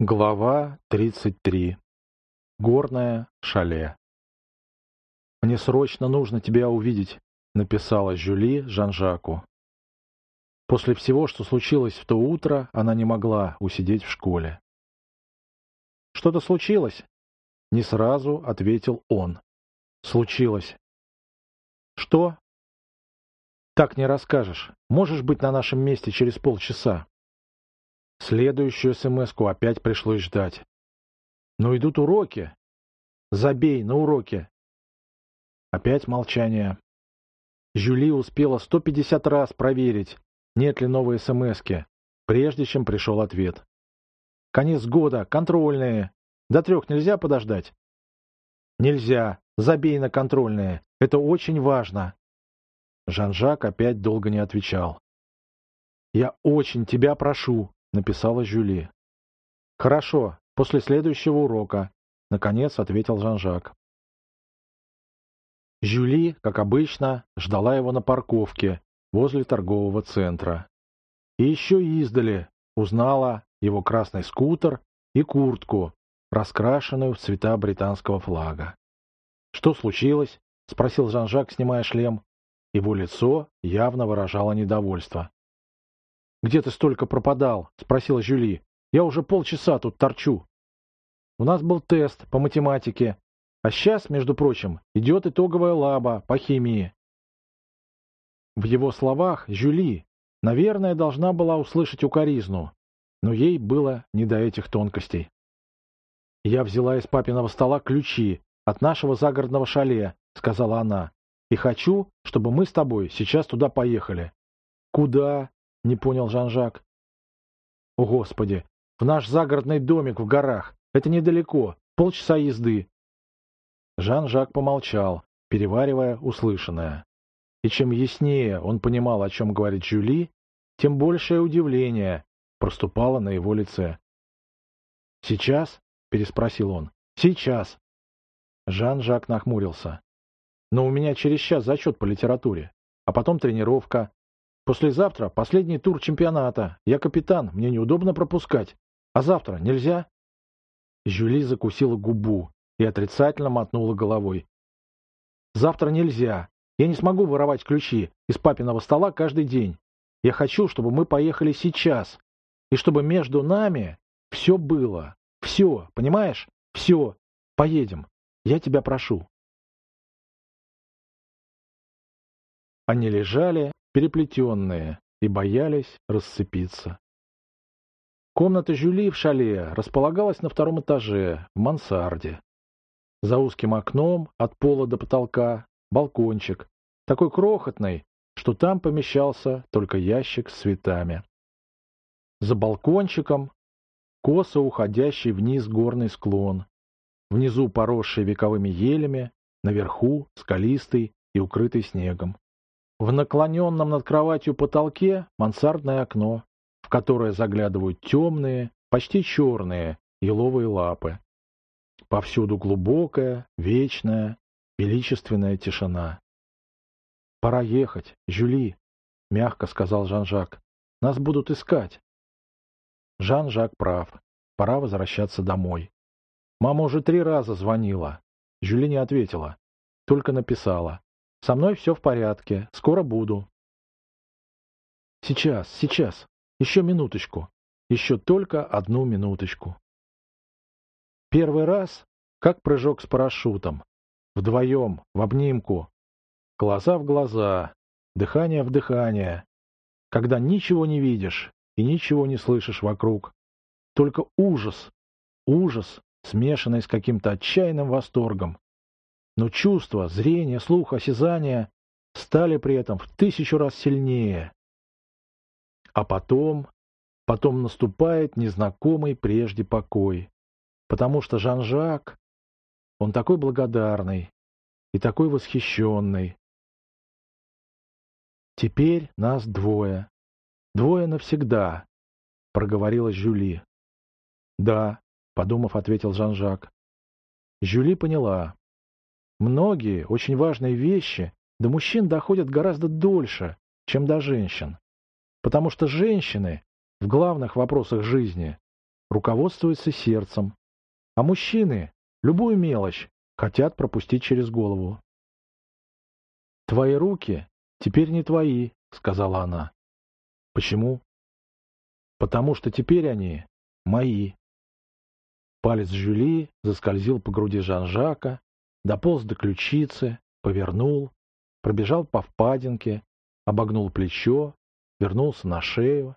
Глава 33. Горное шале. «Мне срочно нужно тебя увидеть», — написала Жюли Жан-Жаку. После всего, что случилось в то утро, она не могла усидеть в школе. «Что-то случилось?» — не сразу ответил он. «Случилось». «Что?» «Так не расскажешь. Можешь быть на нашем месте через полчаса?» Следующую смс опять пришлось ждать. «Ну, идут уроки. Забей на уроки». Опять молчание. Жюли успела 150 раз проверить, нет ли новой смски, прежде чем пришел ответ. «Конец года, контрольные. До трех нельзя подождать?» «Нельзя. Забей на контрольные. Это очень важно». Жан-Жак опять долго не отвечал. «Я очень тебя прошу, написала Жюли. «Хорошо, после следующего урока», — наконец ответил Жан-Жак. Жюли, как обычно, ждала его на парковке возле торгового центра. И еще издали узнала его красный скутер и куртку, раскрашенную в цвета британского флага. «Что случилось?» — спросил Жан-Жак, снимая шлем. Его лицо явно выражало недовольство. «Где ты столько пропадал?» — спросила Жюли. «Я уже полчаса тут торчу». «У нас был тест по математике, а сейчас, между прочим, идет итоговая лаба по химии». В его словах Жюли, наверное, должна была услышать укоризну, но ей было не до этих тонкостей. «Я взяла из папиного стола ключи от нашего загородного шале», — сказала она, — «и хочу, чтобы мы с тобой сейчас туда поехали». «Куда?» — не понял Жан-Жак. «О, Господи! В наш загородный домик в горах! Это недалеко, полчаса езды!» Жан-Жак помолчал, переваривая услышанное. И чем яснее он понимал, о чем говорит Жюли, тем большее удивление проступало на его лице. «Сейчас?» — переспросил он. «Сейчас!» Жан-Жак нахмурился. «Но у меня через час зачет по литературе, а потом тренировка, Послезавтра последний тур чемпионата. Я капитан, мне неудобно пропускать. А завтра нельзя?» Жюли закусила губу и отрицательно мотнула головой. «Завтра нельзя. Я не смогу воровать ключи из папиного стола каждый день. Я хочу, чтобы мы поехали сейчас. И чтобы между нами все было. Все, понимаешь? Все. Поедем. Я тебя прошу». Они лежали, переплетенные, и боялись расцепиться. Комната Жюли в шале располагалась на втором этаже, в мансарде. За узким окном, от пола до потолка, балкончик, такой крохотный, что там помещался только ящик с цветами. За балкончиком косо уходящий вниз горный склон, внизу поросший вековыми елями, наверху скалистый и укрытый снегом. В наклоненном над кроватью потолке мансардное окно, в которое заглядывают темные, почти черные еловые лапы. Повсюду глубокая, вечная, величественная тишина. «Пора ехать, Жюли», — мягко сказал Жан-Жак. «Нас будут искать». Жан-Жак прав. Пора возвращаться домой. Мама уже три раза звонила. Жюли не ответила, только написала. Со мной все в порядке. Скоро буду. Сейчас, сейчас. Еще минуточку. Еще только одну минуточку. Первый раз, как прыжок с парашютом. Вдвоем, в обнимку. Глаза в глаза. Дыхание в дыхание. Когда ничего не видишь и ничего не слышишь вокруг. Только ужас. Ужас, смешанный с каким-то отчаянным восторгом но чувства, зрение, слух, осязание стали при этом в тысячу раз сильнее. А потом, потом наступает незнакомый прежде покой, потому что Жан-Жак, он такой благодарный и такой восхищенный. Теперь нас двое. Двое навсегда, проговорила Жюли. Да, подумав, ответил Жан-Жак. Жюли поняла. Многие очень важные вещи до мужчин доходят гораздо дольше, чем до женщин. Потому что женщины в главных вопросах жизни руководствуется сердцем, а мужчины любую мелочь хотят пропустить через голову. «Твои руки теперь не твои», — сказала она. «Почему?» «Потому что теперь они мои». Палец Жюли заскользил по груди Жан-Жака, дополз до ключицы, повернул, пробежал по впадинке, обогнул плечо, вернулся на шею.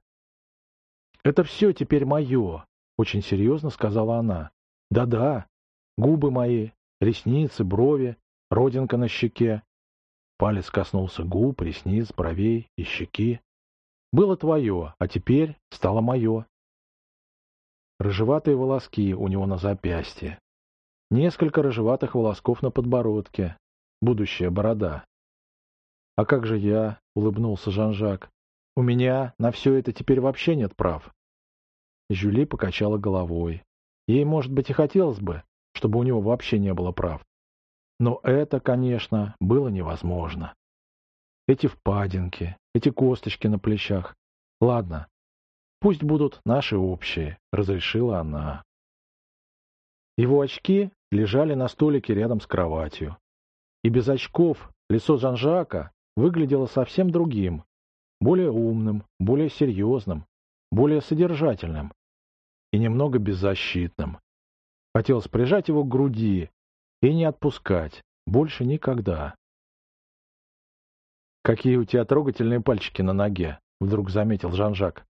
«Это все теперь мое», — очень серьезно сказала она. «Да-да, губы мои, ресницы, брови, родинка на щеке». Палец коснулся губ, ресниц, бровей и щеки. «Было твое, а теперь стало мое». Рыжеватые волоски у него на запястье. Несколько рыжеватых волосков на подбородке. Будущая борода. «А как же я?» — улыбнулся Жан-Жак. «У меня на все это теперь вообще нет прав». Жюли покачала головой. Ей, может быть, и хотелось бы, чтобы у него вообще не было прав. Но это, конечно, было невозможно. Эти впадинки, эти косточки на плечах. Ладно, Пусть будут наши общие, разрешила она. Его очки лежали на столике рядом с кроватью. И без очков лицо Жан-Жака выглядело совсем другим, более умным, более серьезным, более содержательным и немного беззащитным. Хотелось прижать его к груди и не отпускать, больше никогда. «Какие у тебя трогательные пальчики на ноге!» — вдруг заметил Жан-Жак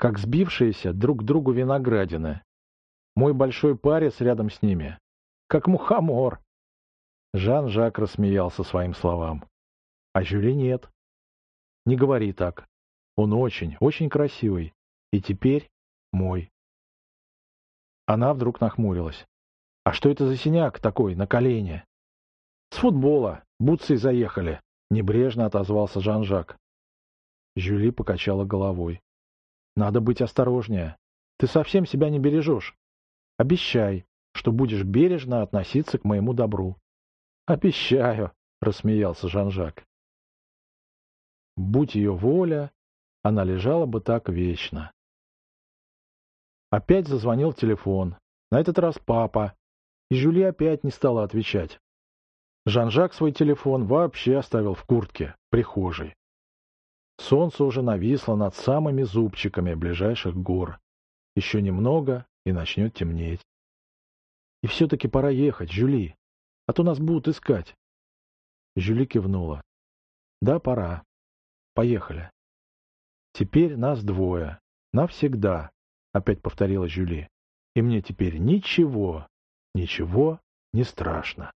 как сбившиеся друг к другу виноградины. Мой большой парец рядом с ними, как мухомор. Жан-Жак рассмеялся своим словам. А Жюли нет. Не говори так. Он очень, очень красивый. И теперь мой. Она вдруг нахмурилась. А что это за синяк такой на колене? С футбола. Бутсы заехали. Небрежно отозвался Жан-Жак. Жюли покачала головой. Надо быть осторожнее. Ты совсем себя не бережешь. Обещай, что будешь бережно относиться к моему добру. Обещаю, рассмеялся Жан-Жак. Будь ее воля, она лежала бы так вечно. Опять зазвонил телефон. На этот раз папа. И Жюли опять не стала отвечать. Жан-Жак свой телефон вообще оставил в куртке, прихожей. Солнце уже нависло над самыми зубчиками ближайших гор. Еще немного, и начнет темнеть. И все-таки пора ехать, Жюли, а то нас будут искать. Жюли кивнула. Да, пора. Поехали. Теперь нас двое. Навсегда, опять повторила Жюли. И мне теперь ничего, ничего не страшно.